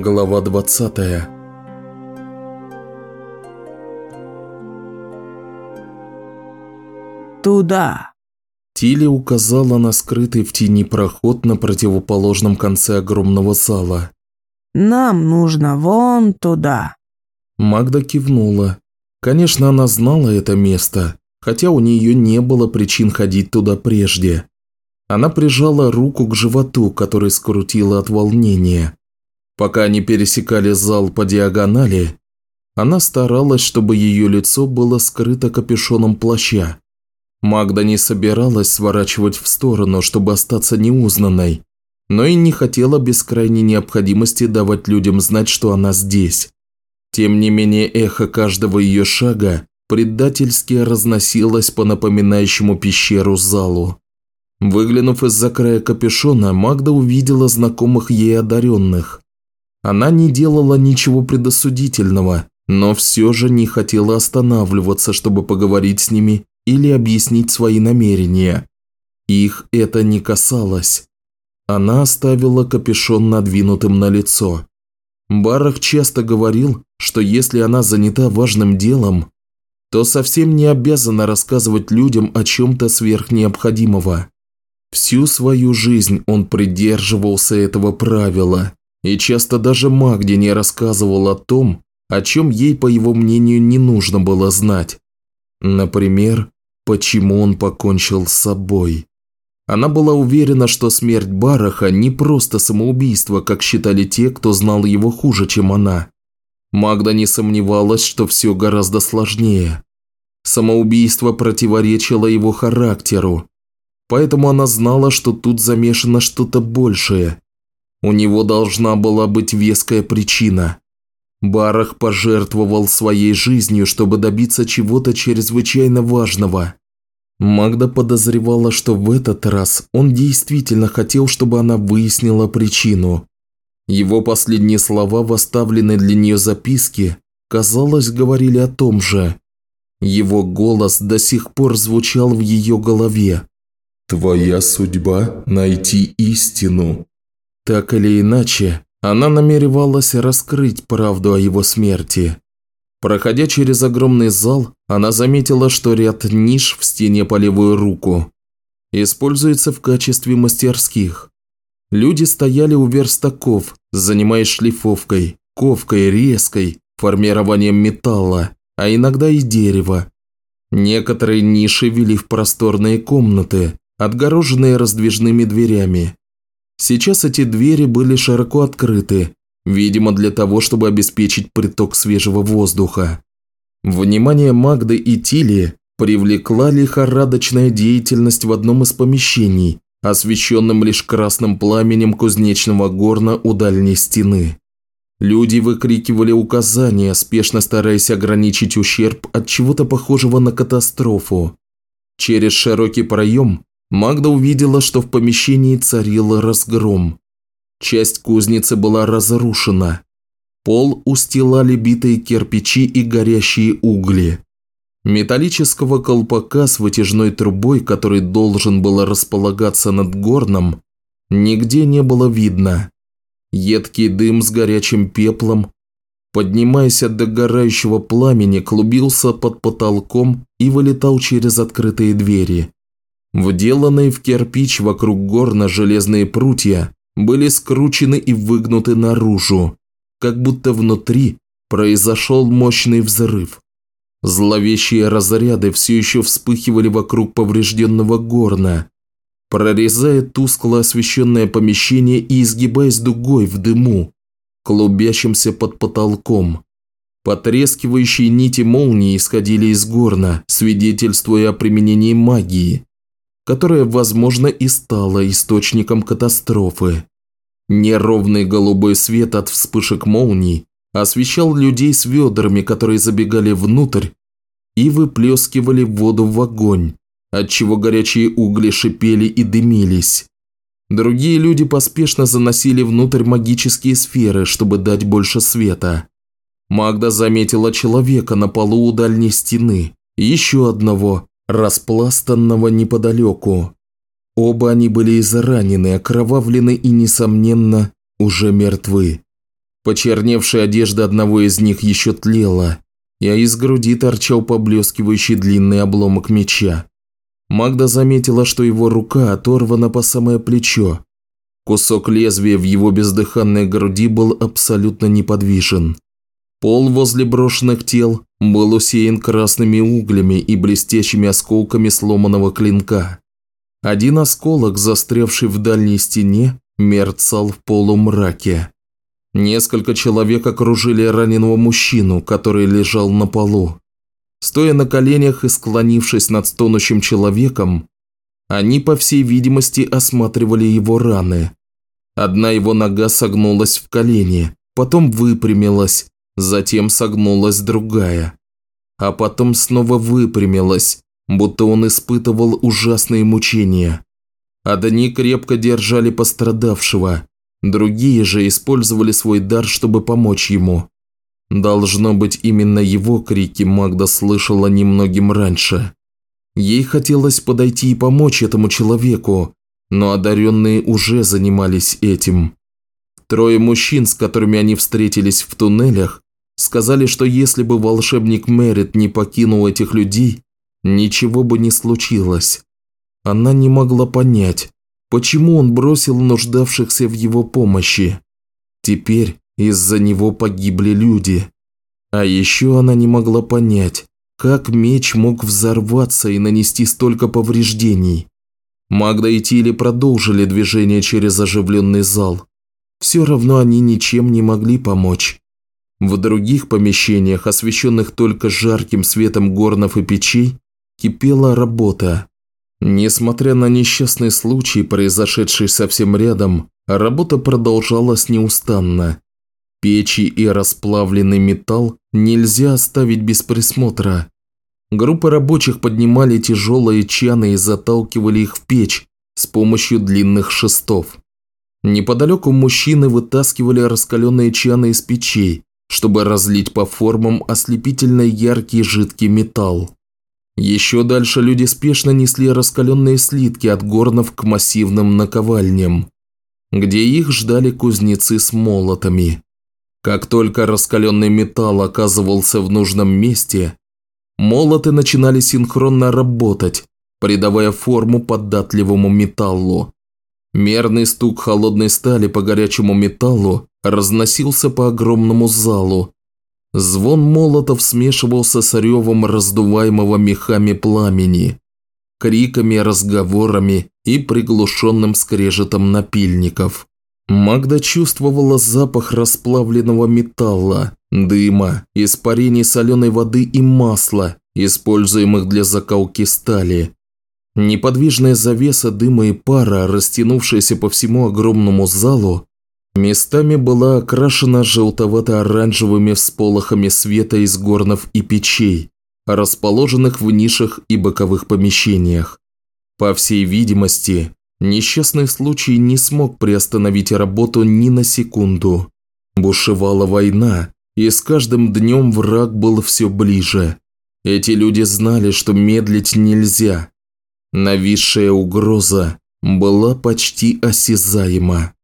Глава 20 Туда. Тилли указала на скрытый в тени проход на противоположном конце огромного зала. Нам нужно вон туда. Магда кивнула. Конечно, она знала это место, хотя у нее не было причин ходить туда прежде. Она прижала руку к животу, который скрутила от волнения. Пока они пересекали зал по диагонали, она старалась, чтобы ее лицо было скрыто капюшоном плаща. Магда не собиралась сворачивать в сторону, чтобы остаться неузнанной, но и не хотела без крайней необходимости давать людям знать, что она здесь. Тем не менее, эхо каждого ее шага предательски разносилось по напоминающему пещеру залу. Выглянув из-за края капюшона, Магда увидела знакомых ей одаренных. Она не делала ничего предосудительного, но все же не хотела останавливаться, чтобы поговорить с ними или объяснить свои намерения. Их это не касалось. Она оставила капюшон надвинутым на лицо. Барах часто говорил, что если она занята важным делом, то совсем не обязана рассказывать людям о чем-то сверхнеобходимого. Всю свою жизнь он придерживался этого правила, и часто даже Магде не рассказывал о том, о чем ей, по его мнению, не нужно было знать. Например, почему он покончил с собой. Она была уверена, что смерть Бараха не просто самоубийство, как считали те, кто знал его хуже, чем она. Магда не сомневалась, что все гораздо сложнее. Самоубийство противоречило его характеру, поэтому она знала, что тут замешано что-то большее. У него должна была быть веская причина. Барах пожертвовал своей жизнью, чтобы добиться чего-то чрезвычайно важного. Магда подозревала, что в этот раз он действительно хотел, чтобы она выяснила причину. Его последние слова в оставленной для нее записке, казалось, говорили о том же. Его голос до сих пор звучал в ее голове. Твоя судьба – найти истину. Так или иначе, она намеревалась раскрыть правду о его смерти. Проходя через огромный зал, она заметила, что ряд ниш в стене по левую руку используется в качестве мастерских. Люди стояли у верстаков, занимаясь шлифовкой, ковкой, резкой, формированием металла, а иногда и дерева. Некоторые ниши вели в просторные комнаты, отгороженные раздвижными дверями. Сейчас эти двери были широко открыты, видимо для того, чтобы обеспечить приток свежего воздуха. Внимание Магды и Тили привлекла лихорадочная деятельность в одном из помещений, освещенном лишь красным пламенем кузнечного горна у дальней стены. Люди выкрикивали указания, спешно стараясь ограничить ущерб от чего-то похожего на катастрофу. Через широкий проем Магда увидела, что в помещении царил разгром. Часть кузницы была разрушена. Пол устилали битые кирпичи и горящие угли. Металлического колпака с вытяжной трубой, который должен был располагаться над горном, нигде не было видно. Едкий дым с горячим пеплом, поднимаясь от догорающего пламени, клубился под потолком и вылетал через открытые двери. Вделанные в кирпич вокруг горна железные прутья были скручены и выгнуты наружу, как будто внутри произошел мощный взрыв. Зловещие разряды все еще вспыхивали вокруг поврежденного горна, прорезая тускло освещенное помещение и изгибаясь дугой в дыму, клубящимся под потолком. Потрескивающие нити молнии исходили из горна, свидетельствуя о применении магии которая, возможно, и стала источником катастрофы. Неровный голубой свет от вспышек молний освещал людей с ведрами, которые забегали внутрь и выплескивали воду в огонь, отчего горячие угли шипели и дымились. Другие люди поспешно заносили внутрь магические сферы, чтобы дать больше света. Магда заметила человека на полу у дальней стены, еще одного, распластанного неподалеку. Оба они были изранены, окровавлены и, несомненно, уже мертвы. Почерневшая одежда одного из них еще тлела, а из груди торчал поблескивающий длинный обломок меча. Магда заметила, что его рука оторвана по самое плечо. Кусок лезвия в его бездыханной груди был абсолютно неподвижен. Пол возле брошенных тел был усеян красными углями и блестящими осколками сломанного клинка. Один осколок, застрявший в дальней стене, мерцал в полумраке. Несколько человек окружили раненого мужчину, который лежал на полу. Стоя на коленях и склонившись над стонущим человеком, они, по всей видимости, осматривали его раны. Одна его нога согнулась в колени, потом выпрямилась, затем согнулась другая. А потом снова выпрямилась, будто он испытывал ужасные мучения. Одни крепко держали пострадавшего, другие же использовали свой дар, чтобы помочь ему. Должно быть, именно его крики Магда слышала немногим раньше. Ей хотелось подойти и помочь этому человеку, но одаренные уже занимались этим. Трое мужчин, с которыми они встретились в туннелях, сказали, что если бы волшебник Мерит не покинул этих людей, ничего бы не случилось. Она не могла понять, почему он бросил нуждавшихся в его помощи. Теперь из-за него погибли люди. А еще она не могла понять, как меч мог взорваться и нанести столько повреждений. Магда и Тили продолжили движение через оживленный зал. Все равно они ничем не могли помочь. В других помещениях, освещенных только жарким светом горнов и печей, кипела работа. Несмотря на несчастный случай, произошедший совсем рядом, работа продолжалась неустанно. Печи и расплавленный металл нельзя оставить без присмотра. Группы рабочих поднимали тяжелые чаны и заталкивали их в печь с помощью длинных шестов. Неподалеку мужчины вытаскивали раскаленные чаны из печей, чтобы разлить по формам ослепительно яркий жидкий металл. Еще дальше люди спешно несли раскаленные слитки от горнов к массивным наковальням, где их ждали кузнецы с молотами. Как только раскаленный металл оказывался в нужном месте, молоты начинали синхронно работать, придавая форму податливому металлу. Мерный стук холодной стали по горячему металлу разносился по огромному залу, Звон молотов смешивался с ревом раздуваемого мехами пламени, криками, разговорами и приглушенным скрежетом напильников. Магда чувствовала запах расплавленного металла, дыма, испарений соленой воды и масла, используемых для закалки стали. Неподвижная завеса дыма и пара, растянувшаяся по всему огромному залу, Местами была окрашена желтовато-оранжевыми всполохами света из горнов и печей, расположенных в нишах и боковых помещениях. По всей видимости, несчастный случай не смог приостановить работу ни на секунду. Бушевала война, и с каждым днем враг был все ближе. Эти люди знали, что медлить нельзя. Нависшая угроза была почти осязаема.